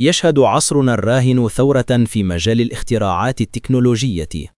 يشهد عصرنا الراهن ثورة في مجال الاختراعات التكنولوجية.